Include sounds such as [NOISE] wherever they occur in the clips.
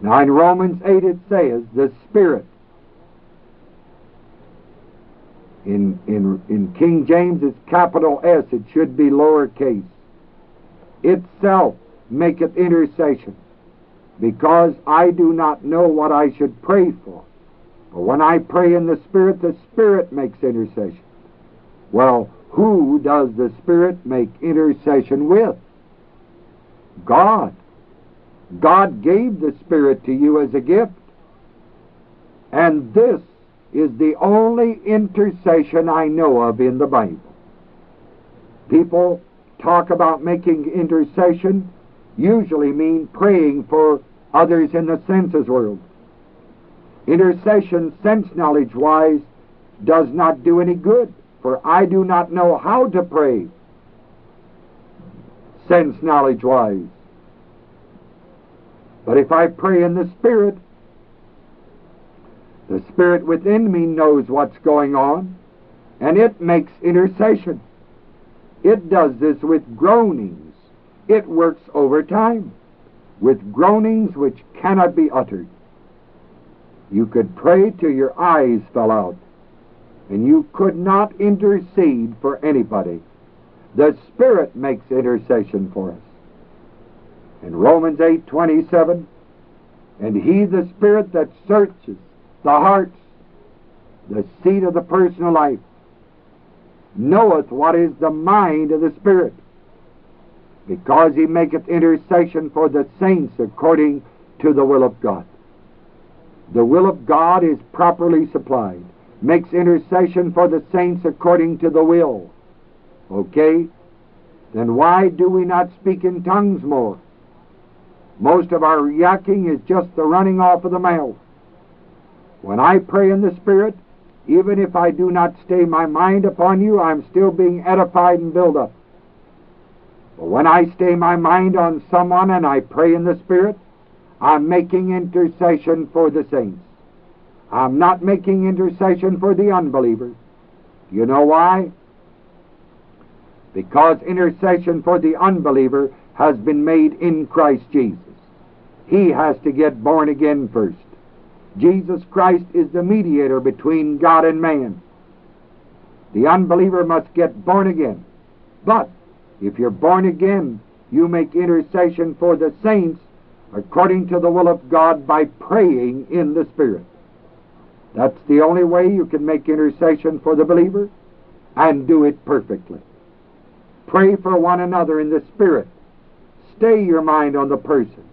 Now in Romans 8 it says, the Spirit. In, in, in King James it's capital S, it should be lowercase. Itself maketh intercession, because I do not know what I should pray for. But when I pray in the Spirit, the Spirit makes intercession. Well, who does the Spirit make intercession with? God. God gave the Spirit to you as a gift. And this is the only intercession I know of in the Bible. People talk about making intercession, usually mean praying for others in the senses world. Intercession, sense knowledge wise, does not do any good, for I do not know how to pray, sense knowledge wise. But if I pray in the Spirit, the Spirit within me knows what's going on, and it makes intercession. It does this with groanings. It works over time with groanings which cannot be uttered. You could pray till your eyes fell out, and you could not intercede for anybody. The Spirit makes intercession for us. In Romans 8:27, and he, the Spirit that searches the hearts, the seat of the personal life, knoweth what is the mind of the Spirit, because he maketh intercession for the saints according to the will of God. The will of God is properly supplied, makes intercession for the saints according to the will. Okay? Then why do we not speak in tongues more? Most of our yakking is just the running off of the mouth. When I pray in the Spirit, even if I do not stay my mind upon you, I'm still being edified and built up. But when I stay my mind on someone and I pray in the Spirit, I'm making intercession for the saints. I'm not making intercession for the unbelievers. You know why? Because intercession for the unbeliever has been made in Christ Jesus. He has to get born again first. Jesus Christ is the mediator between God and man. The unbeliever must get born again. But if you're born again, you make intercession for the saints according to the will of God by praying in the Spirit. That's the only way you can make intercession for the believer and do it perfectly. Pray for one another in the Spirit. Stay your mind on the person.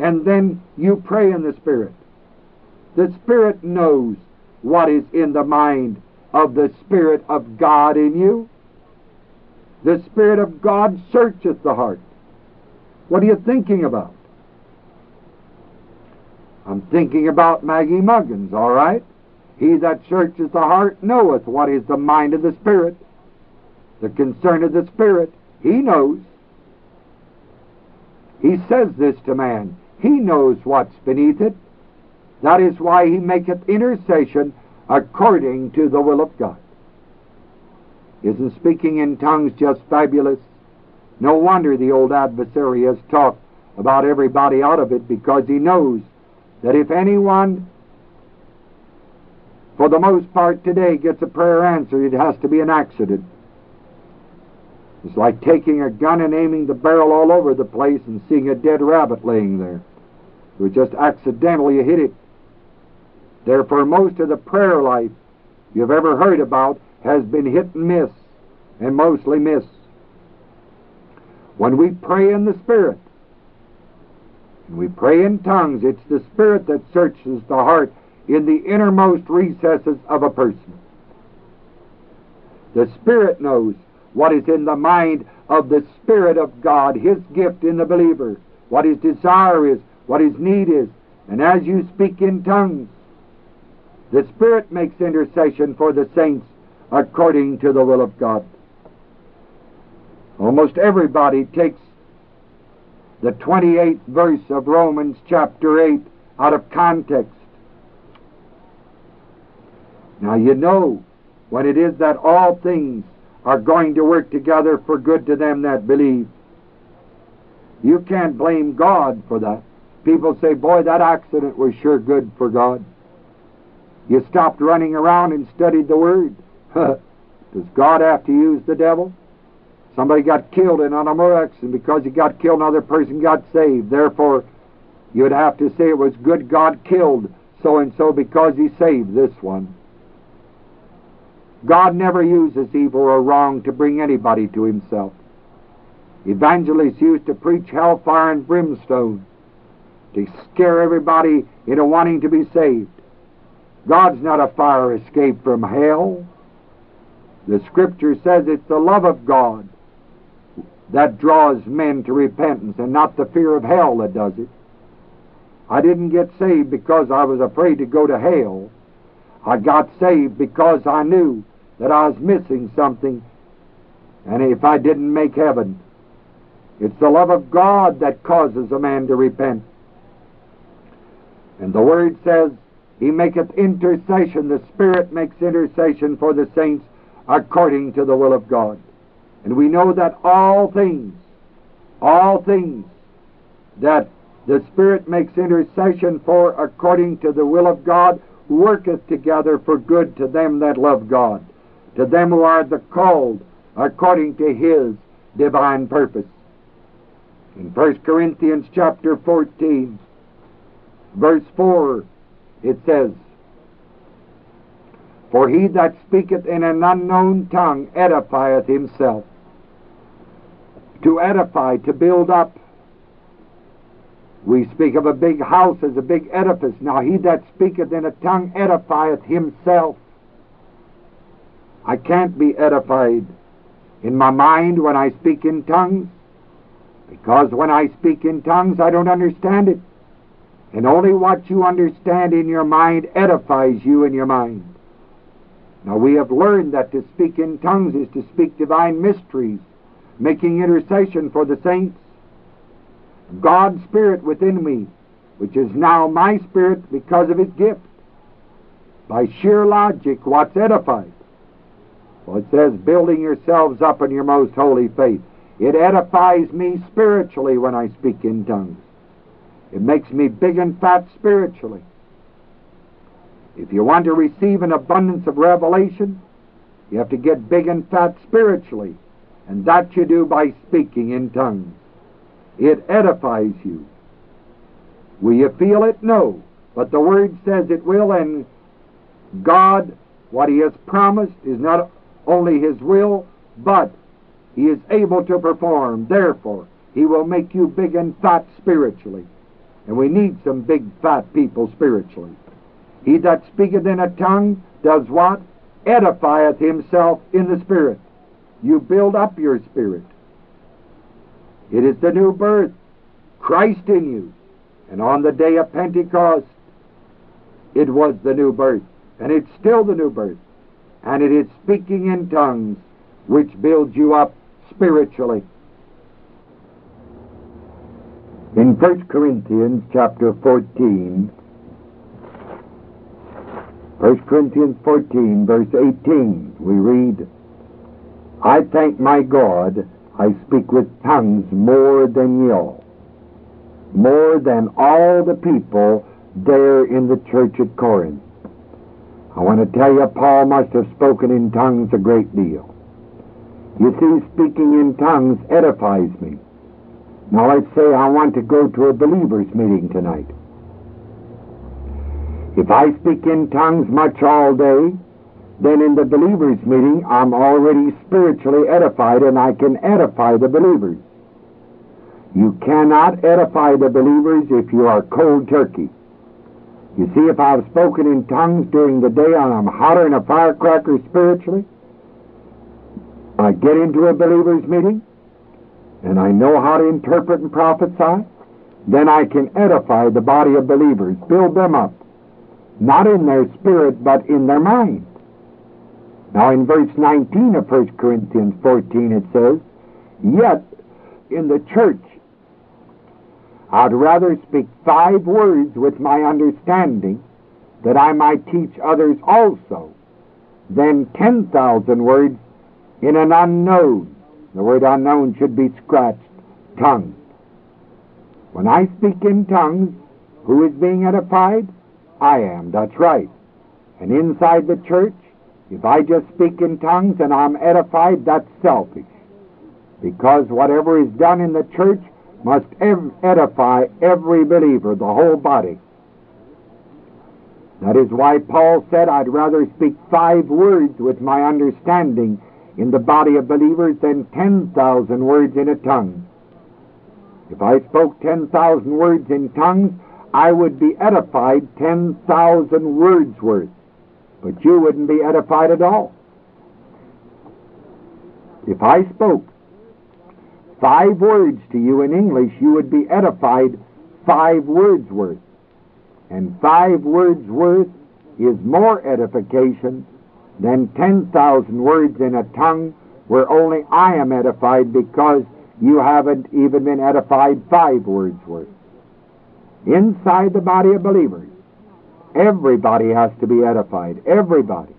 And then you pray in the Spirit. The Spirit knows what is in the mind of the Spirit of God in you. The Spirit of God searcheth the heart. What are you thinking about? I'm thinking about Maggie Muggins, all right? He that searches the heart knoweth what is the mind of the Spirit, the concern of the Spirit. He knows. He says this to man. He knows what's beneath it. That is why he maketh intercession according to the will of God. Isn't speaking in tongues just fabulous? No wonder the old adversary has talked about everybody out of it because he knows that if anyone, for the most part today, gets a prayer answered, it has to be an accident. It's like taking a gun and aiming the barrel all over the place and seeing a dead rabbit laying there. You just accidentally hit it. Therefore, most of the prayer life you've ever heard about has been hit and miss, and mostly miss. When we pray in the Spirit, and we pray in tongues, it's the Spirit that searches the heart in the innermost recesses of a person. The Spirit knows what is in the mind of the Spirit of God, His gift in the believer, what His desire is, what His need is. And as you speak in tongues, the Spirit makes intercession for the saints according to the will of God. Almost everybody takes the 28th verse of Romans chapter 8 out of context. Now you know when it is that all things are going to work together for good to them that believe. You can't blame God for that. People say, boy, that accident was sure good for God. You stopped running around and studied the Word. [LAUGHS] Does God have to use the devil? Somebody got killed in an automobile accident. Because he got killed, another person got saved. Therefore, you would have to say it was good God killed so and so because he saved this one. God never uses evil or wrong to bring anybody to himself. Evangelists used to preach hellfire and brimstone to scare everybody into wanting to be saved. God's not a fire escape from hell. The scripture says it's the love of God that draws men to repentance and not the fear of hell that does it. I didn't get saved because I was afraid to go to hell. I got saved because I knew that I was missing something, and if I didn't make heaven, it's the love of God that causes a man to repent. And the Word says, He maketh intercession, the Spirit makes intercession for the saints according to the will of God. And we know that all things, all things that the Spirit makes intercession for according to the will of God worketh together for good to them that love God, to them who are the called according to His divine purpose. In 1 Corinthians chapter 14, verse 4, it says, For he that speaketh in an unknown tongue edifieth himself. To edify, to build up. We speak of a big house as a big edifice. Now he that speaketh in a tongue edifieth himself. I can't be edified in my mind when I speak in tongues, because when I speak in tongues I don't understand it. And only what you understand in your mind edifies you in your mind. Now we have learned that to speak in tongues is to speak divine mysteries, making intercession for the saints. God's Spirit within me, which is now my spirit because of His gift. By sheer logic, what's edified? Well, it says, building yourselves up in your most holy faith. It edifies me spiritually when I speak in tongues. It makes me big and fat spiritually. If you want to receive an abundance of revelation, you have to get big and fat spiritually. And that you do by speaking in tongues. It edifies you. Will you feel it? No. But the Word says it will, and God, what He has promised, is not only His will, but He is able to perform. Therefore, He will make you big and fat spiritually. And we need some big fat people spiritually. He that speaketh in a tongue does what? Edifieth himself in the Spirit. You build up your spirit. It is the new birth, Christ in you. And on the day of Pentecost, it was the new birth. And it's still the new birth. And it is speaking in tongues which builds you up spiritually. In 1 Corinthians chapter 14, 1 Corinthians 14, verse 18, we read, I thank my God I speak with tongues more than all, more than all the people there in the church at Corinth. I want to tell you, Paul must have spoken in tongues a great deal. You see, speaking in tongues edifies me. Now let's say I want to go to a believers meeting tonight. If I speak in tongues much all day, then in the believers meeting I'm already spiritually edified and I can edify the believers. You cannot edify the believers if you are cold turkey. You see, if I've spoken in tongues during the day and I'm hotter than a firecracker spiritually, I get into a believers meeting, and I know how to interpret and prophesy, then I can edify the body of believers, build them up, not in their spirit, but in their mind. Now, in verse 19 of 1 Corinthians 14, it says, Yet in the church I'd rather speak five words with my understanding that I might teach others also than 10,000 words in an unknown the word unknown should be scratched. Tongue. When I speak in tongues, who is being edified? I am, that's right. And inside the church, if I just speak in tongues and I'm edified, that's selfish. Because whatever is done in the church must edify every believer, the whole body. That is why Paul said, I'd rather speak five words with my understanding in the body of believers than 10,000 words in a tongue. If I spoke 10,000 words in tongues, I would be edified 10,000 words worth. But you wouldn't be edified at all. If I spoke five words to you in English, you would be edified five words worth. And five words worth is more edification than 10,000 words in a tongue where only I am edified because you haven't even been edified five words worth. Inside the body of believers, everybody has to be edified. Everybody.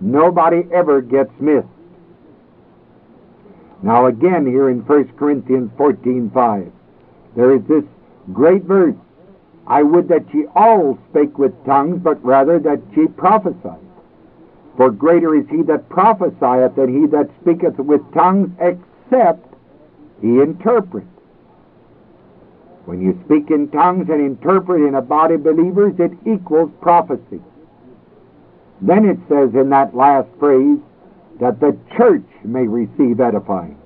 Nobody ever gets missed. Now again here in 1 Corinthians 14.5, there is this great verse, I would that ye all spake with tongues, but rather that ye prophesied. For greater is he that prophesieth than he that speaketh with tongues, except he interpret. When you speak in tongues and interpret in a body of believers, it equals prophecy. Then it says in that last phrase that the church may receive edifying.